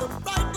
right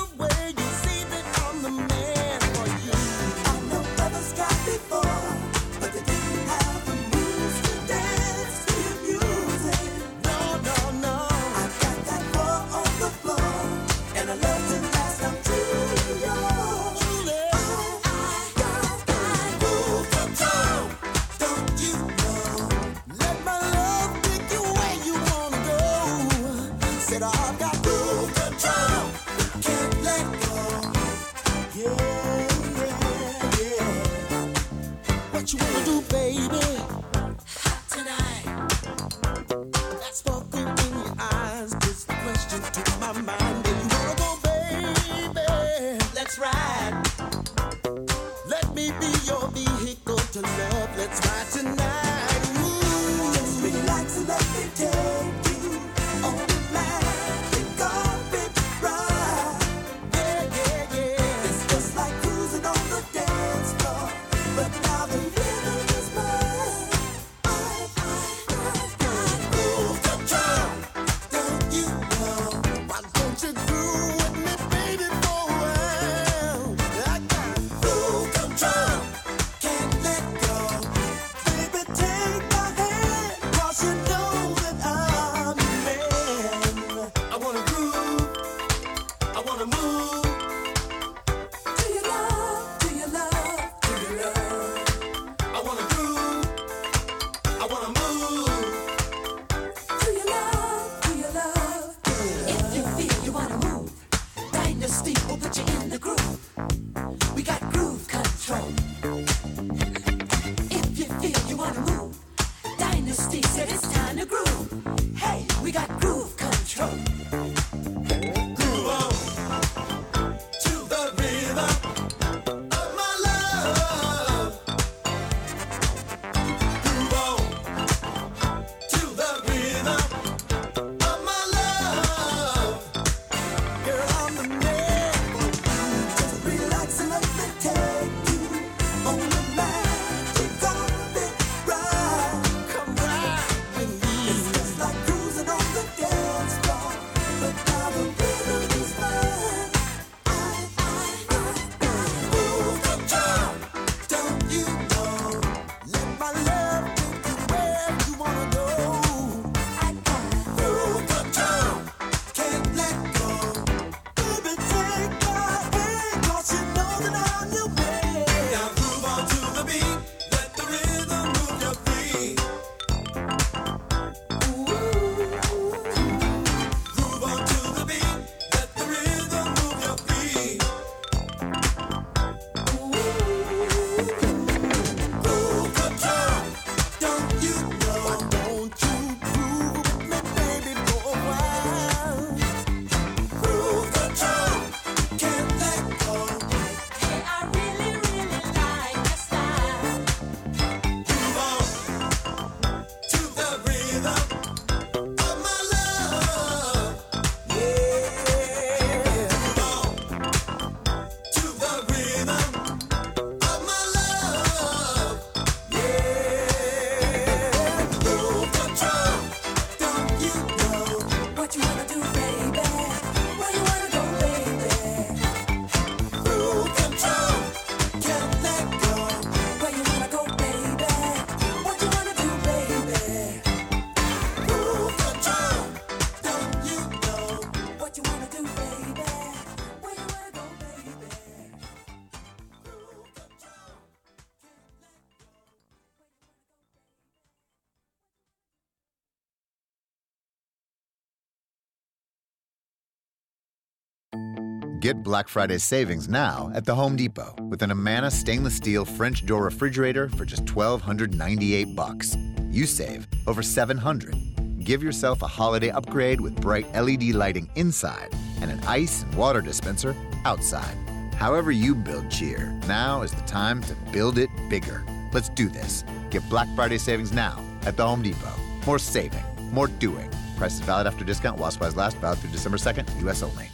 Get Black Friday savings now at the Home Depot with an Amana stainless steel French door refrigerator for just $1,298. You save over $700. Give yourself a holiday upgrade with bright LED lighting inside and an ice and water dispenser outside. However, you build cheer, now is the time to build it bigger. Let's do this. Get Black Friday savings now at the Home Depot. More saving, more doing. Prices valid after discount. While supplies last. Valid through December 2nd. U.S. only.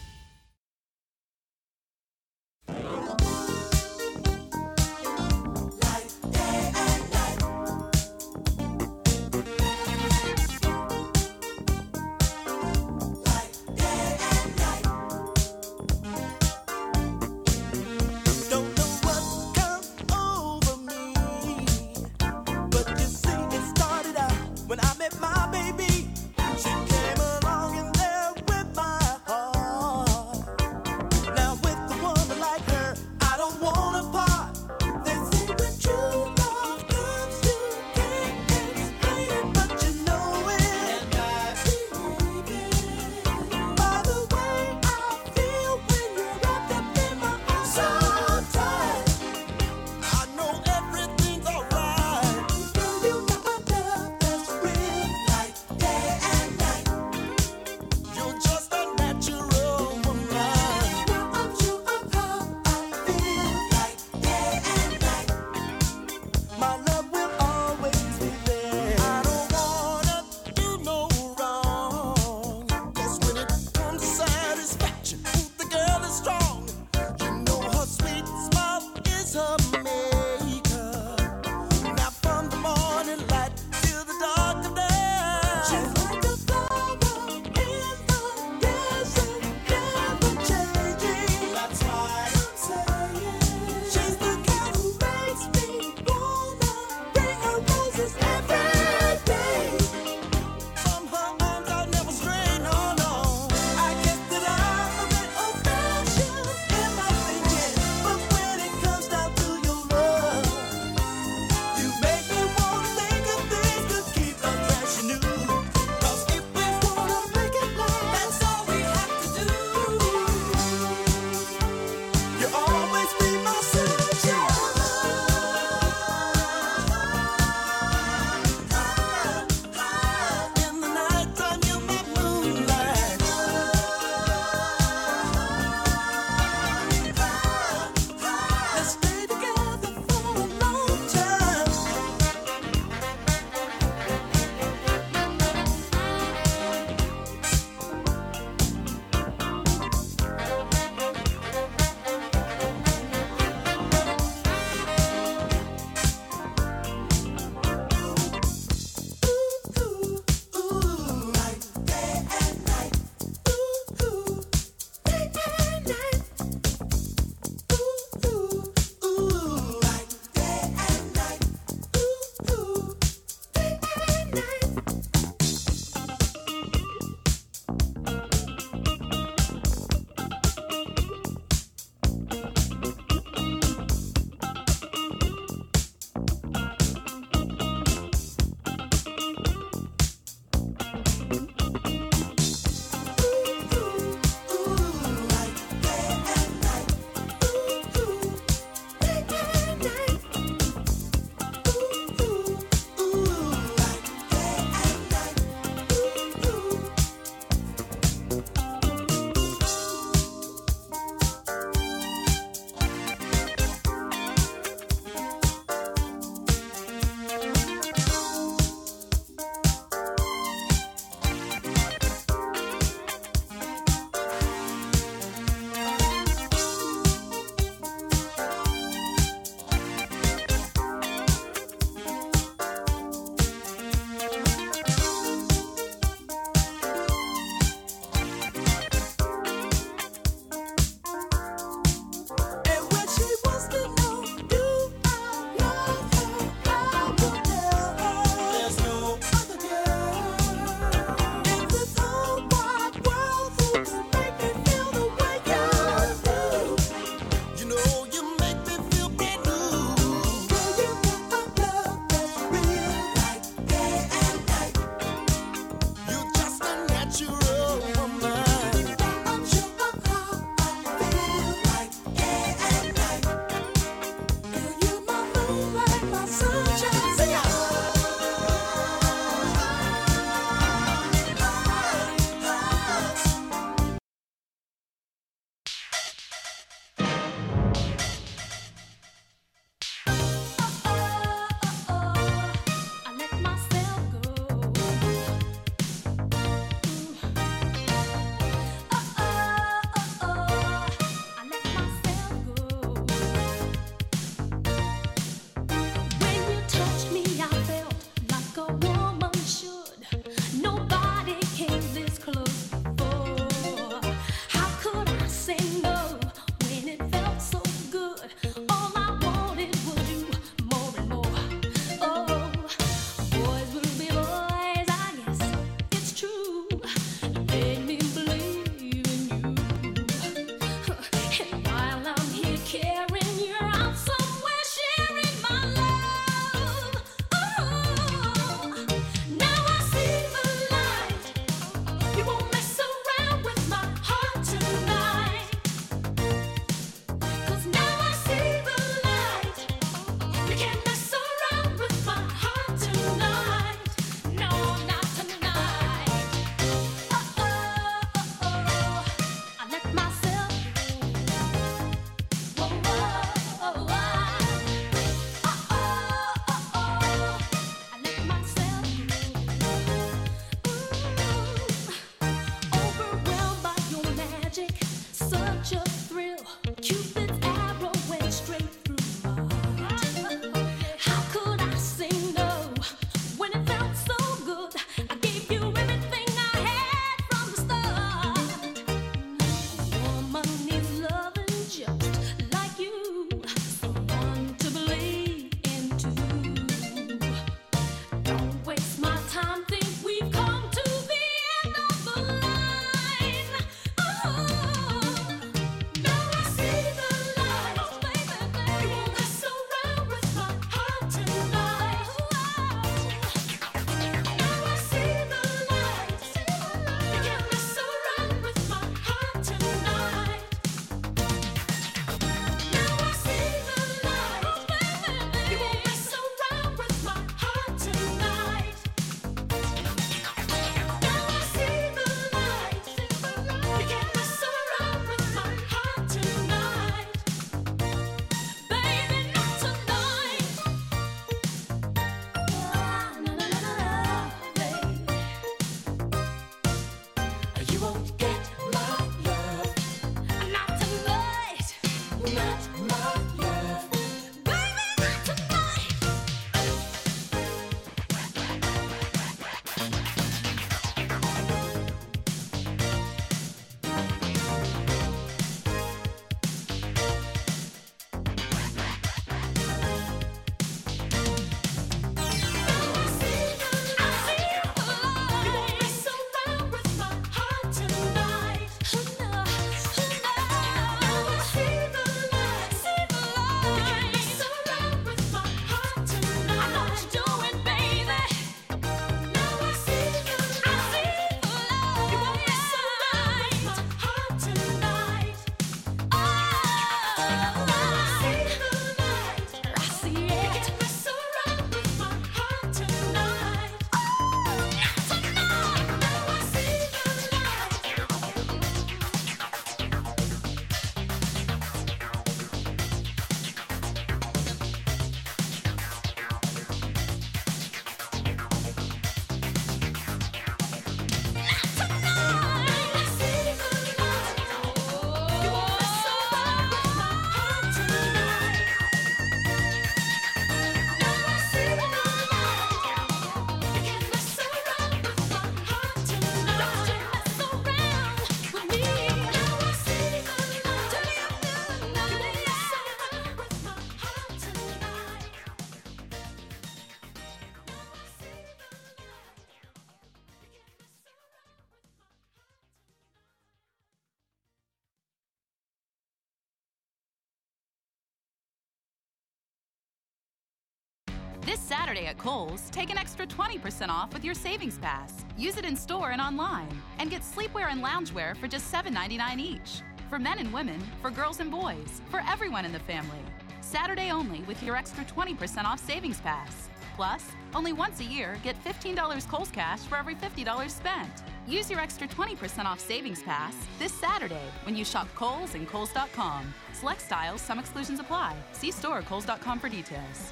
Saturday at Kohl's, take an extra 20% off with your Savings Pass. Use it in store and online. And get sleepwear and loungewear for just $7.99 each. For men and women, for girls and boys, for everyone in the family. Saturday only with your extra 20% off Savings Pass. Plus, only once a year, get $15 Kohl's Cash for every $50 spent. Use your extra 20% off Savings Pass this Saturday when you shop Kohl's and Kohl's.com. Select styles, some exclusions apply. See store Kohl's.com for details.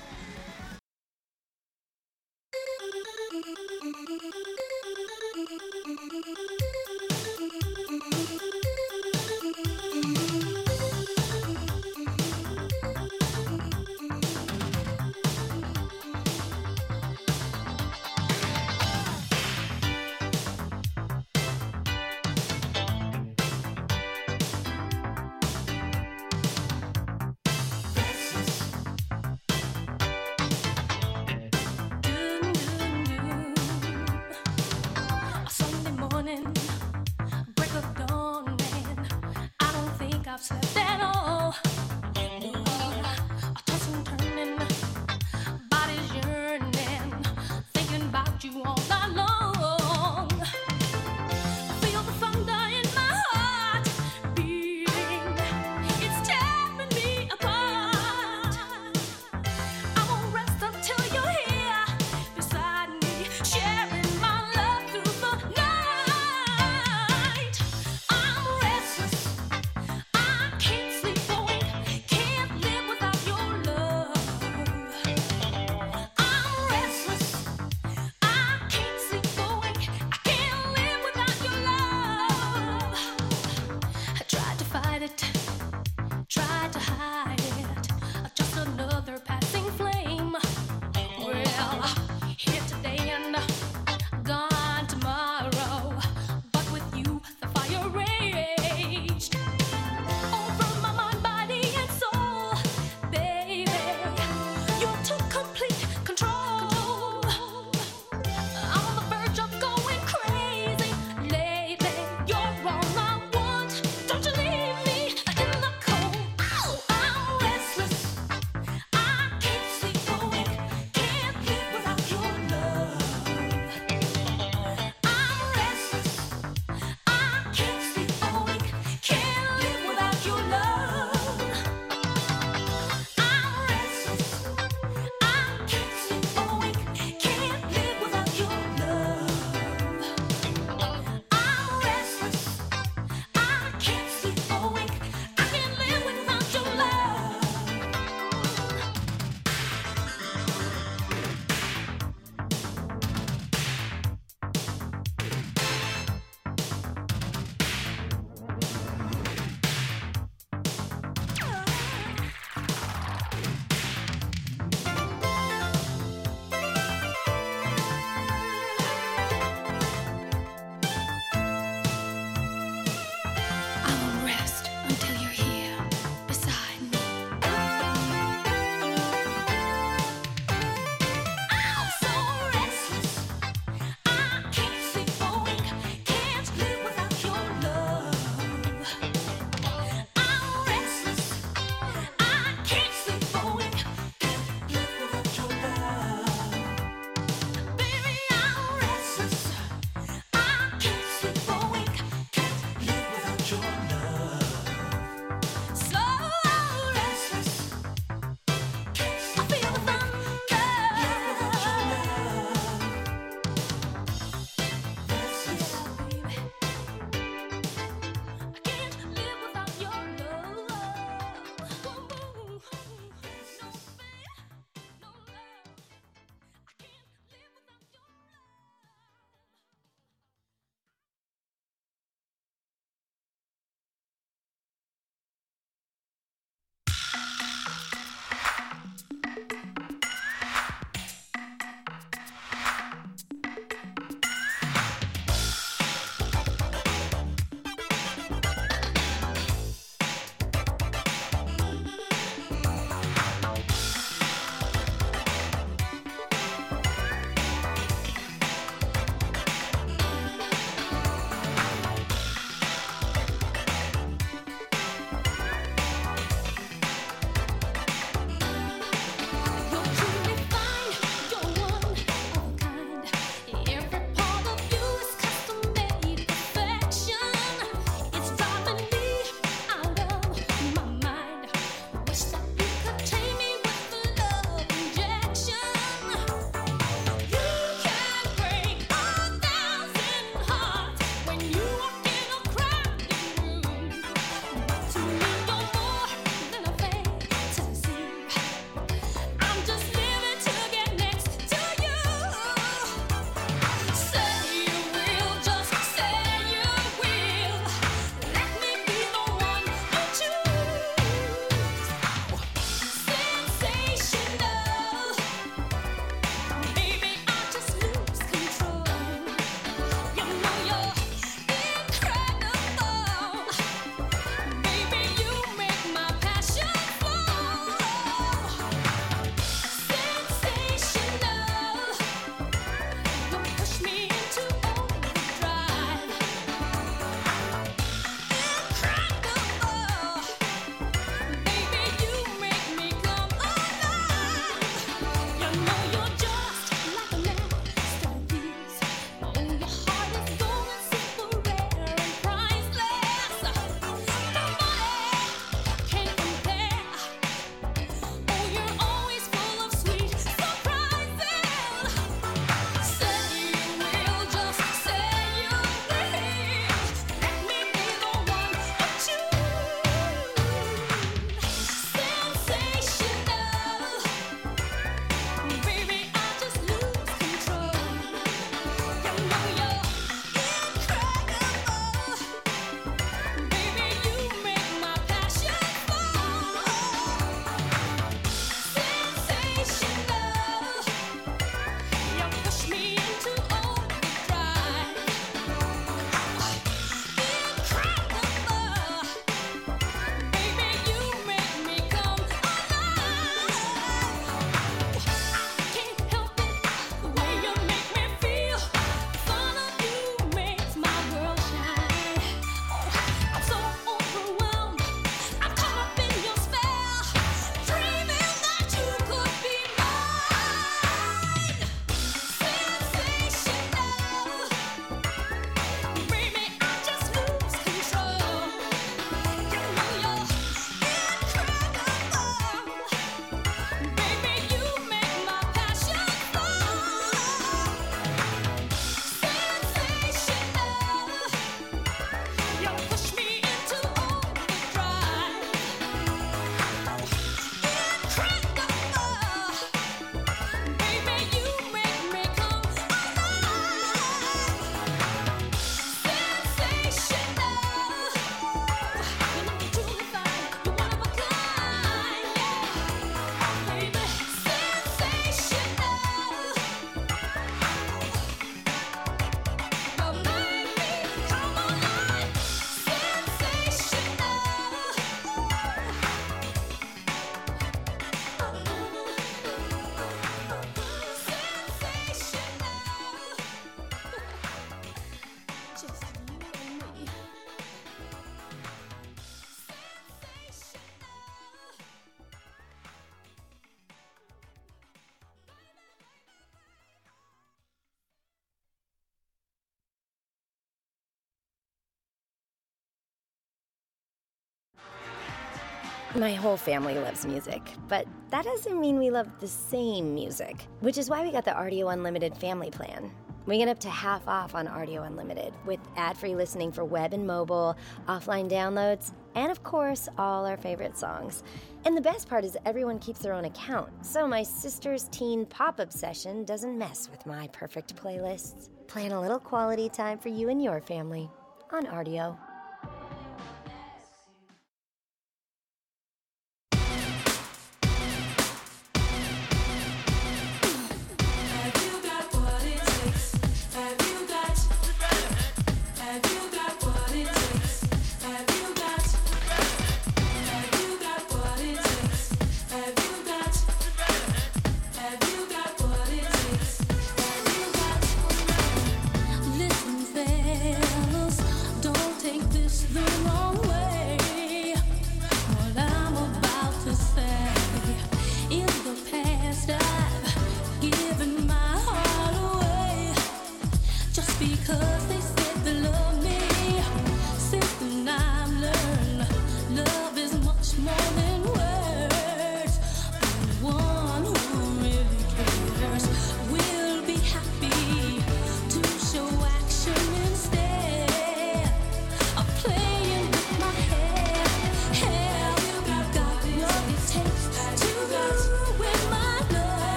My whole family loves music, but that doesn't mean we love the same music, which is why we got the Rdio Unlimited family plan. We get up to half off on Rdio Unlimited with ad free listening for web and mobile, offline downloads, and of course, all our favorite songs. And the best part is everyone keeps their own account, so my sister's teen pop obsession doesn't mess with my perfect playlists. Plan a little quality time for you and your family on Rdio.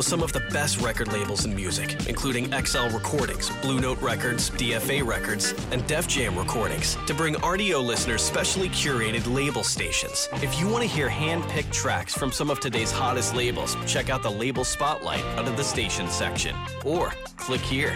with some of the best record labels in music, including XL Recordings, Blue Note Records, DFA Records, and Def Jam Recordings, to bring Rdio listeners specially curated label stations. If you want to hear hand picked tracks from some of today's hottest labels, check out the Label Spotlight under the station section, or click here.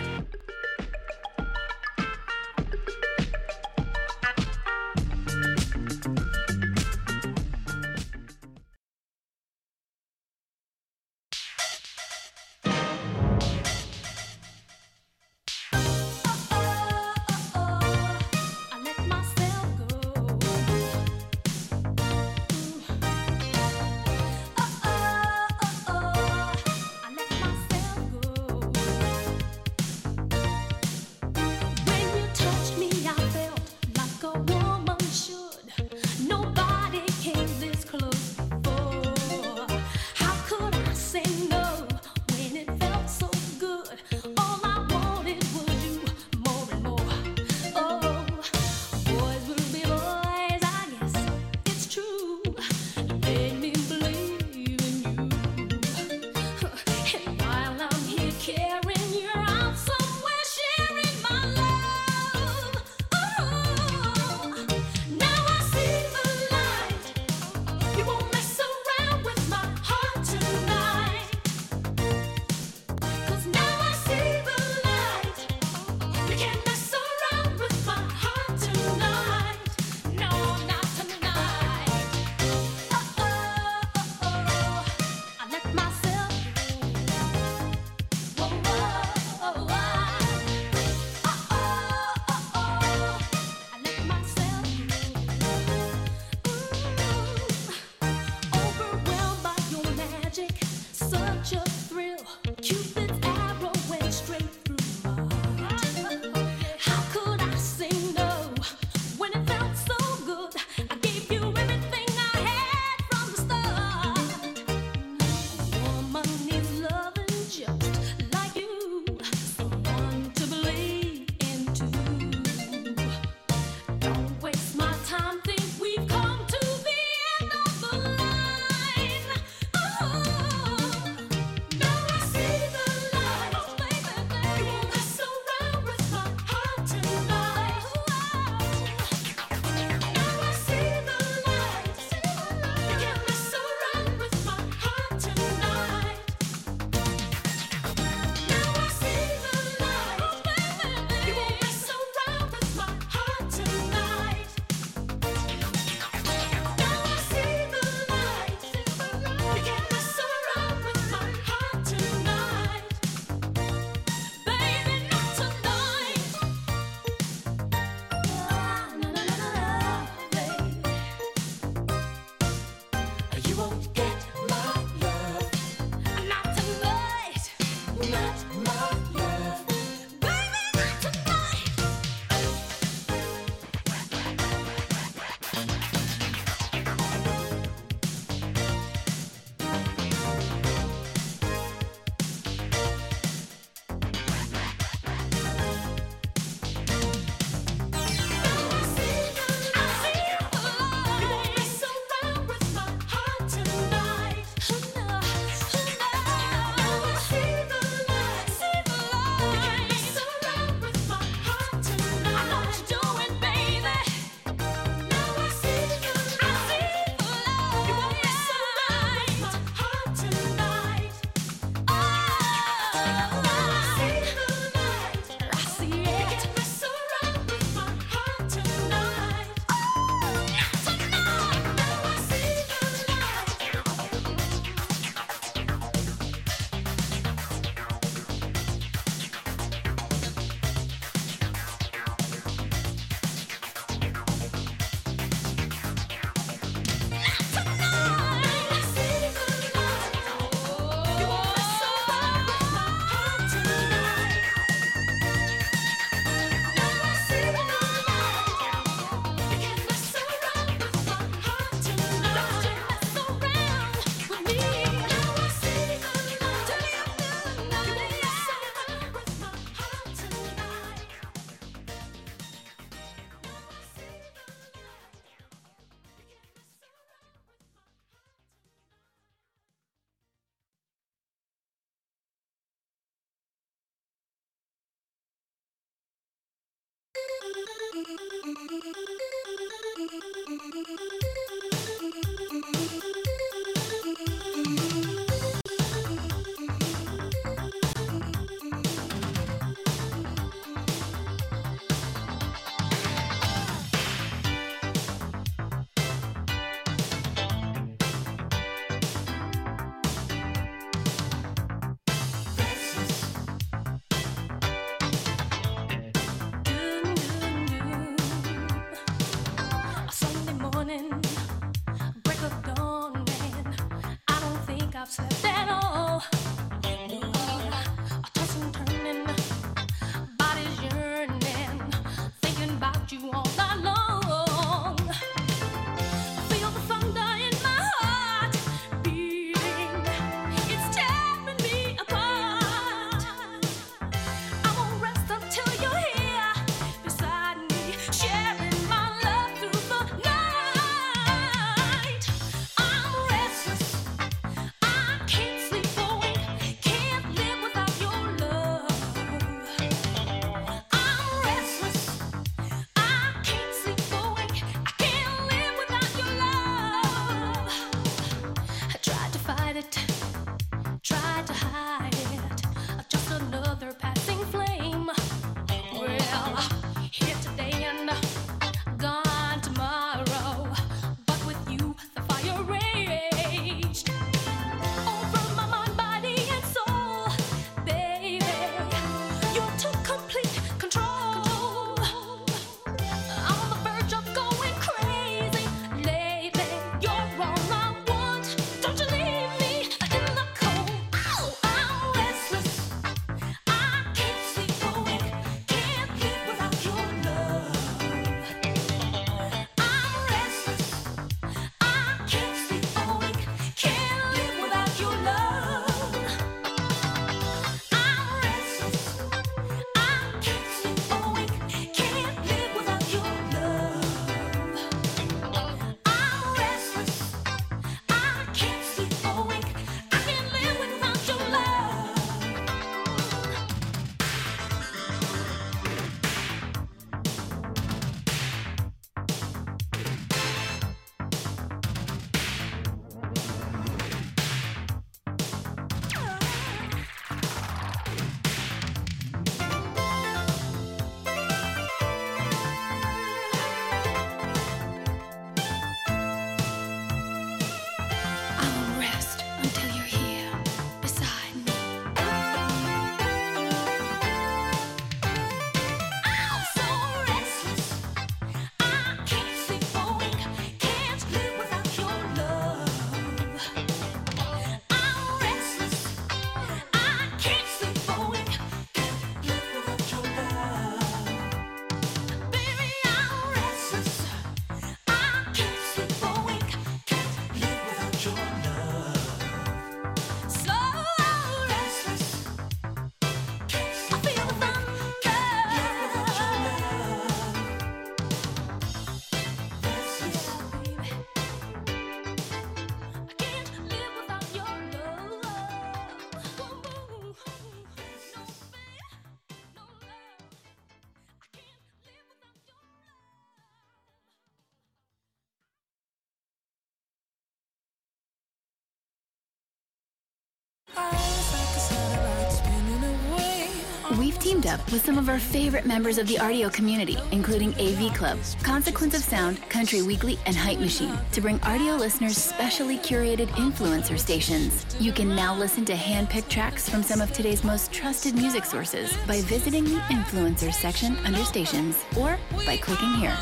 teamed up with some of our favorite members of the Rdio community, including AV Club, Consequence of Sound, Country Weekly, and Hype Machine, to bring Rdio listeners specially curated influencer stations. You can now listen to hand-picked tracks from some of today's most trusted music sources by visiting the influencers section under stations or by clicking here.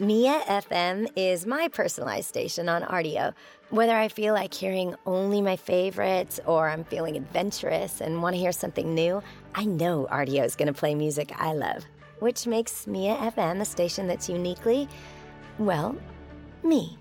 Mia FM is my personalized station on Rdio. Whether I feel like hearing only my favorites or I'm feeling adventurous and want to hear something new, I know Rdio is going to play music I love, which makes Mia FM a station that's uniquely, well, me.